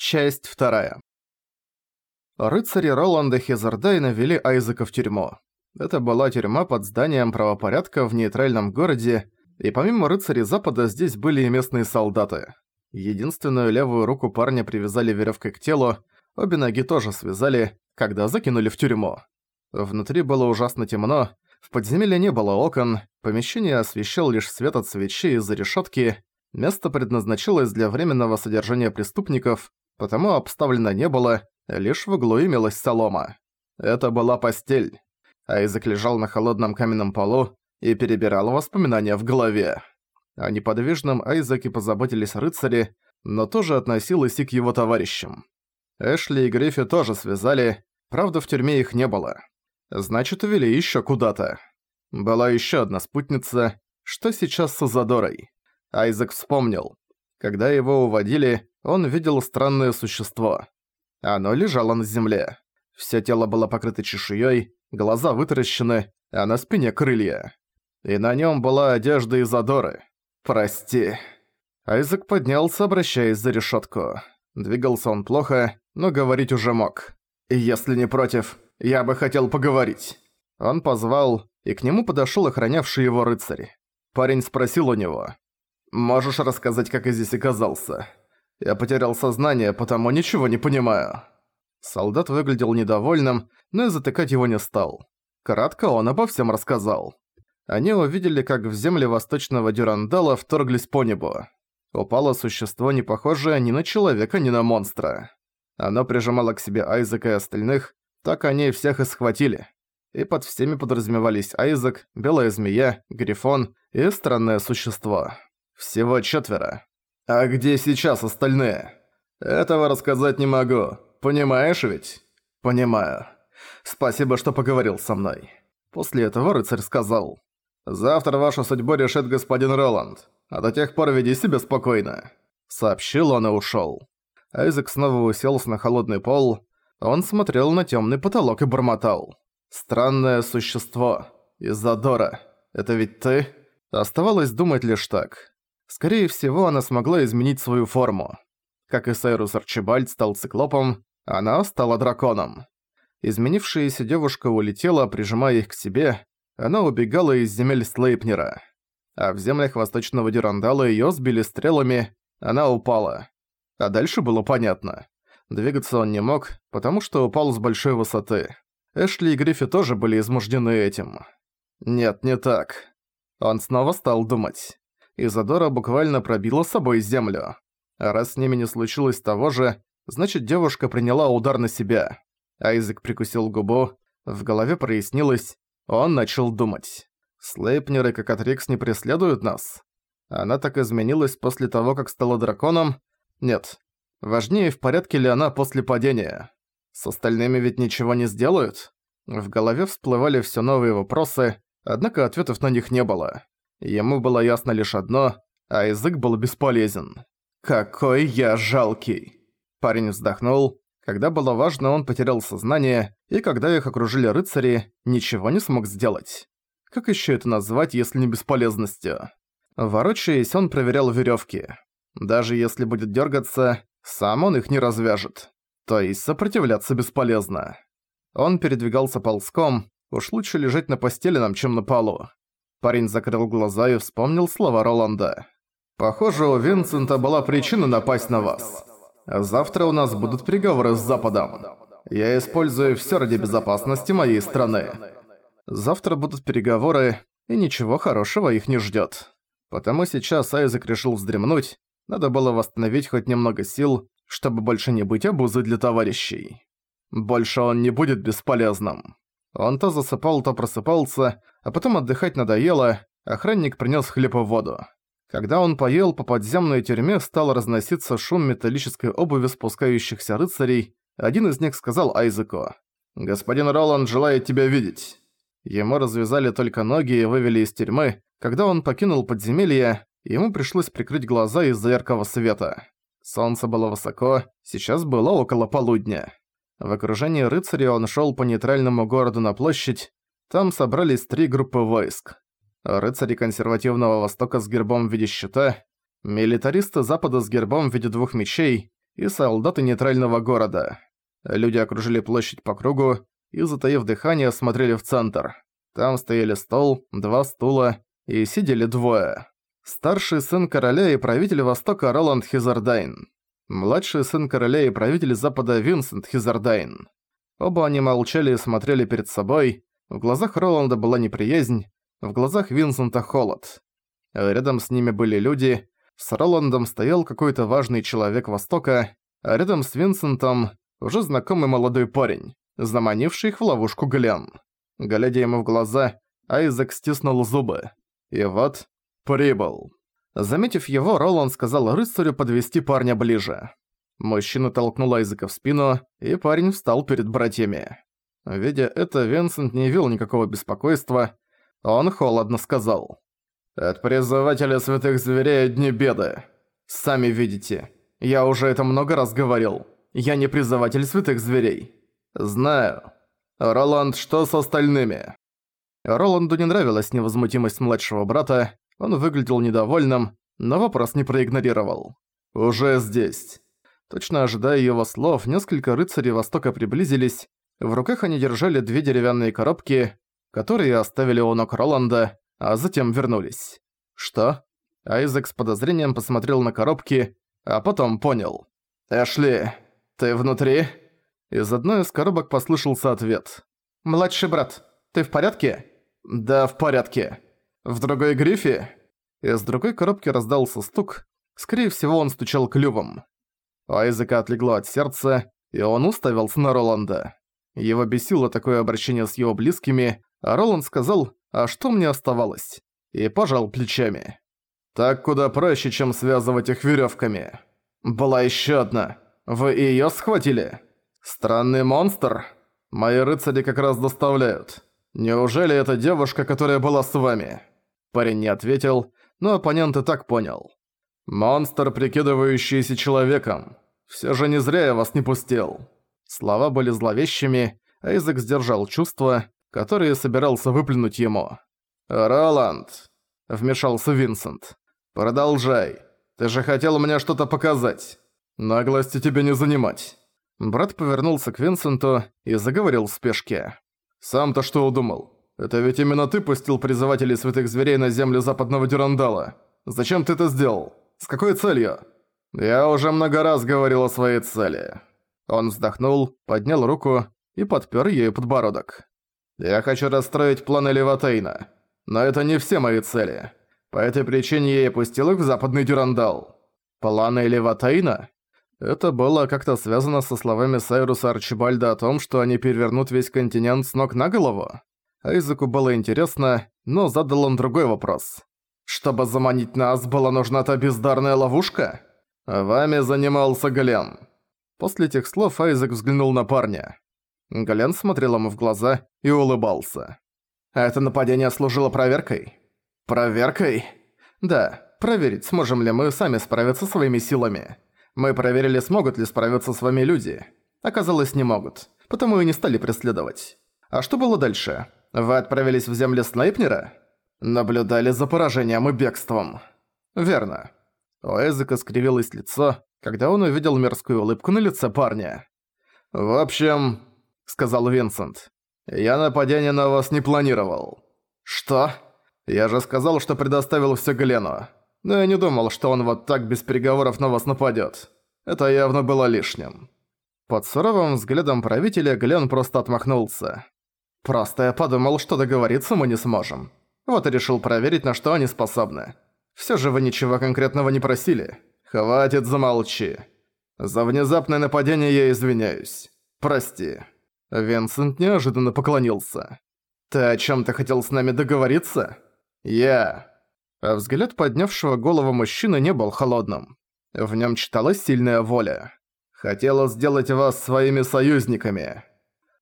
Часть вторая. Рыцари Роланда Хезардайна вели Айзека в тюрьму. Это была тюрьма под зданием правопорядка в нейтральном городе, и помимо рыцарей Запада здесь были и местные солдаты. Единственную левую руку парня привязали веревкой к телу, обе ноги тоже связали, когда закинули в тюрьму. Внутри было ужасно темно, в подземелье не было окон, помещение освещал лишь свет от свечей из-за решетки, место предназначалось для временного содержания преступников, потому обставлено не было, лишь в углу имелась солома. Это была постель. Айзек лежал на холодном каменном полу и перебирал воспоминания в голове. О неподвижном Айзеке позаботились рыцари, но тоже относилось и к его товарищам. Эшли и Гриффи тоже связали, правда в тюрьме их не было. Значит, увели еще куда-то. Была еще одна спутница, что сейчас с Азадорой. Айзек вспомнил. Когда его уводили, он видел странное существо. Оно лежало на земле. Всё тело было покрыто чешуей, глаза вытаращены, а на спине крылья. И на нём была одежда из Адоры. «Прости». Айзек поднялся, обращаясь за решётку. Двигался он плохо, но говорить уже мог. «Если не против, я бы хотел поговорить». Он позвал, и к нему подошёл охранявший его рыцарь. Парень спросил у него. «Можешь рассказать, как я здесь оказался?» Я потерял сознание, потому ничего не понимаю». Солдат выглядел недовольным, но и затыкать его не стал. Кратко он обо всем рассказал. Они увидели, как в земли восточного Дюрандала вторглись по небу. Упало существо, не похожее ни на человека, ни на монстра. Оно прижимало к себе Айзека и остальных, так они всех и схватили. И под всеми подразумевались Айзек, Белая Змея, Грифон и странное существо. Всего четверо. «А где сейчас остальные?» «Этого рассказать не могу. Понимаешь ведь?» «Понимаю. Спасибо, что поговорил со мной». После этого рыцарь сказал. «Завтра вашу судьбу решит господин Роланд, а до тех пор веди себя спокойно». Сообщил он и ушёл. Айзек снова уселся на холодный пол. Он смотрел на тёмный потолок и бормотал. «Странное существо. Изадора. Это ведь ты?» Оставалось думать лишь так. Скорее всего, она смогла изменить свою форму. Как и Сайрус Арчибальд стал циклопом, она стала драконом. Изменившаяся девушка улетела, прижимая их к себе, она убегала из земель Слейпнера. А в землях восточного Дюрандала её сбили стрелами, она упала. А дальше было понятно. Двигаться он не мог, потому что упал с большой высоты. Эшли и Гриффи тоже были измуждены этим. Нет, не так. Он снова стал думать. Изадора буквально пробила собой землю. А раз с ними не случилось того же, значит девушка приняла удар на себя. Айзек прикусил губу, в голове прояснилось, он начал думать. Слейпнеры как Атрикс не преследуют нас? Она так изменилась после того, как стала драконом? Нет. Важнее, в порядке ли она после падения. С остальными ведь ничего не сделают? В голове всплывали все новые вопросы, однако ответов на них не было. Ему было ясно лишь одно, а язык был бесполезен. «Какой я жалкий!» Парень вздохнул. Когда было важно, он потерял сознание, и когда их окружили рыцари, ничего не смог сделать. Как еще это назвать, если не бесполезностью? Ворочаясь, он проверял веревки. Даже если будет дергаться, сам он их не развяжет. То есть сопротивляться бесполезно. Он передвигался ползком, уж лучше лежать на постели нам, чем на полу. Парень закрыл глаза и вспомнил слова Роланда. «Похоже, у Винсента была причина напасть на вас. Завтра у нас будут переговоры с Западом. Я использую всё ради безопасности моей страны. Завтра будут переговоры, и ничего хорошего их не ждёт. Потому сейчас Айзек решил вздремнуть, надо было восстановить хоть немного сил, чтобы больше не быть обузой для товарищей. Больше он не будет бесполезным. Он то засыпал, то просыпался, а потом отдыхать надоело, охранник принес хлеб и воду. Когда он поел, по подземной тюрьме стал разноситься шум металлической обуви спускающихся рыцарей. Один из них сказал Айзеку, «Господин Роланд желает тебя видеть». Ему развязали только ноги и вывели из тюрьмы. Когда он покинул подземелье, ему пришлось прикрыть глаза из-за яркого света. Солнце было высоко, сейчас было около полудня. В окружении рыцарей он шел по нейтральному городу на площадь, там собрались три группы войск. Рыцари консервативного Востока с гербом в виде щита, милитаристы Запада с гербом в виде двух мечей и солдаты нейтрального города. Люди окружили площадь по кругу и, затаив дыхание, смотрели в центр. Там стояли стол, два стула и сидели двое. Старший сын короля и правитель Востока Роланд Хизардайн. Младший сын короля и правитель Запада Винсент Хизардайн. Оба они молчали и смотрели перед собой. В глазах Роланда была неприязнь, в глазах Винсента холод. Рядом с ними были люди. С Роландом стоял какой-то важный человек Востока, а рядом с Винсентом уже знакомый молодой парень, заманивший их в ловушку Глен. Глядя ему в глаза, Айзек стиснул зубы. И вот, прибыл. Заметив его, Роланд сказал рыцарю подвести парня ближе. Мужчина толкнул Айзека в спину, и парень встал перед братьями. Видя это, Винсент не вел никакого беспокойства. Он холодно сказал. «От призывателя святых зверей одни беды. Сами видите. Я уже это много раз говорил. Я не призыватель святых зверей. Знаю. Роланд, что с остальными?» Роланду не нравилась невозмутимость младшего брата, он выглядел недовольным, но вопрос не проигнорировал. «Уже здесь». Точно ожидая его слов, несколько рыцарей Востока приблизились. В руках они держали две деревянные коробки, которые оставили у ног Роланда, а затем вернулись. «Что?» Айзек с подозрением посмотрел на коробки, а потом понял. «Эшли, ты внутри?» Из одной из коробок послышался ответ. «Младший брат, ты в порядке?» «Да, в порядке. В другой грифе?» Из другой коробки раздался стук. Скорее всего, он стучал клювом. У Айзека отлегло от сердца, и он уставился на Роланда. Его бесило такое обращение с его близкими, а Роланд сказал «А что мне оставалось?» и пожал плечами. «Так куда проще, чем связывать их веревками. Была еще одна. Вы её схватили? Странный монстр. Мои рыцари как раз доставляют. Неужели это девушка, которая была с вами?» Парень не ответил, но оппонент и так понял. «Монстр, прикидывающийся человеком. Все же не зря я вас не пустил». Слова были зловещими, а язык сдержал чувства, которые собирался выплюнуть ему. «Роланд», — вмешался Винсент, — «продолжай. Ты же хотел мне что-то показать. Наглости тебе не занимать». Брат повернулся к Винсенту и заговорил в спешке. «Сам-то что удумал? Это ведь именно ты пустил призывателей святых зверей на землю западного Дюрандала. Зачем ты это сделал?» С какой целью?» «Я уже много раз говорил о своей цели». Он вздохнул, поднял руку и подпер ею подбородок. «Я хочу расстроить планы Леватейна. Но это не все мои цели. По этой причине я и пустил их в западный Дюрандал. Планы Леватейна?» Это было как-то связано со словами Сайруса Арчибальда о том, что они перевернут весь континент с ног на голову. Айзеку было интересно, но задал он другой вопрос. Чтобы заманить нас, была нужна та бездарная ловушка? Вами занимался Глен. После этих слов Айзек взглянул на парня. Глен смотрел ему в глаза и улыбался. Это нападение служило проверкой? Проверкой? Да, проверить, сможем ли мы сами справиться своими силами. Мы проверили, смогут ли справиться с вами люди. Оказалось, не могут. Потому и не стали преследовать. А что было дальше? Вы отправились в земли Снайпнера? Наблюдали за поражением и бегством. Верно. У Эзека скривилось лицо, когда он увидел мерзкую улыбку на лице парня. «В общем», — сказал Винсент, — «я нападение на вас не планировал». «Что?» «Я же сказал, что предоставил все Глену. Но я не думал, что он вот так без переговоров на вас нападет. Это явно было лишним». Под суровым взглядом правителя Глен просто отмахнулся. «Просто я подумал, что договориться мы не сможем. Вот и решил проверить, на что они способны. Всё же вы ничего конкретного не просили. Хватит, замолчи. За внезапное нападение я извиняюсь. Прости». Винсент неожиданно поклонился. «Ты о чём-то хотел с нами договориться?» «Я». А взгляд поднявшего голову мужчины не был холодным. В нём читалась сильная воля. «Хотела сделать вас своими союзниками».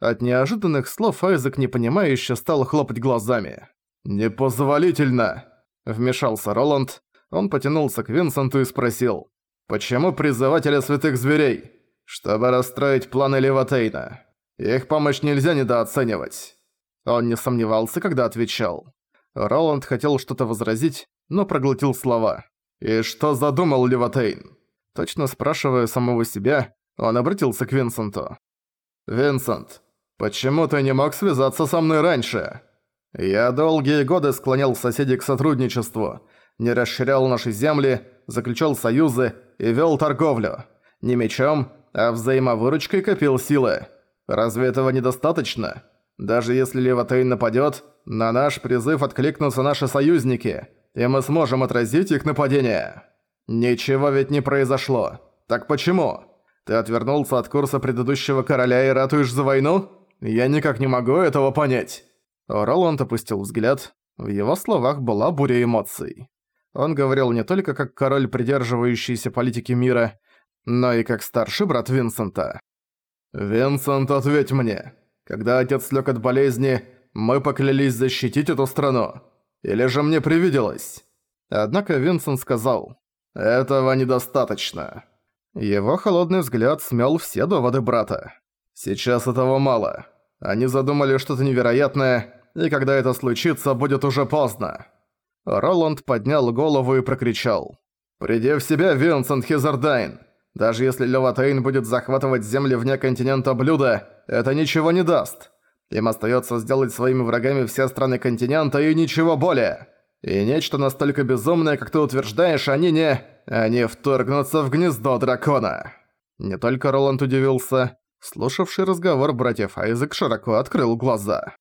От неожиданных слов Айзек непонимающе стал хлопать глазами. «Непозволительно!» – вмешался Роланд. Он потянулся к Винсенту и спросил. «Почему призыватели святых зверей?» «Чтобы расстроить планы Левотейна. Их помощь нельзя недооценивать». Он не сомневался, когда отвечал. Роланд хотел что-то возразить, но проглотил слова. «И что задумал Левотейн?» Точно спрашивая самого себя, он обратился к Винсенту. «Винсент, почему ты не мог связаться со мной раньше? Я долгие годы склонял соседей к сотрудничеству, не расширял наши земли, заключал союзы и вел торговлю. Не мечом, а взаимовыручкой копил силы. Разве этого недостаточно? Даже если Левотейн нападёт, на наш призыв откликнутся наши союзники, и мы сможем отразить их нападение. Ничего ведь не произошло. Так почему? Ты отвернулся от курса предыдущего короля и ратуешь за войну? Я никак не могу этого понять». Роланд опустил взгляд. В его словах была буря эмоций. Он говорил не только как король, придерживающийся политики мира, но и как старший брат Винсента. «Винсент, ответь мне. Когда отец лёг от болезни, мы поклялись защитить эту страну. Или же мне привиделось?» Однако Винсент сказал, «Этого недостаточно». Его холодный взгляд смел все доводы брата. «Сейчас этого мало. Они задумали что-то невероятное, и когда это случится, будет уже поздно». Роланд поднял голову и прокричал. «Приди в себя, Винсент Хизардайн! Даже если Леватейн будет захватывать земли вне континента блюда, это ничего не даст. Им остается сделать своими врагами все страны континента и ничего более. И нечто настолько безумное, как ты утверждаешь, они не... Они вторгнутся в гнездо дракона. Не только Роланд удивился, слушавший разговор братьев Айзек широко открыл глаза.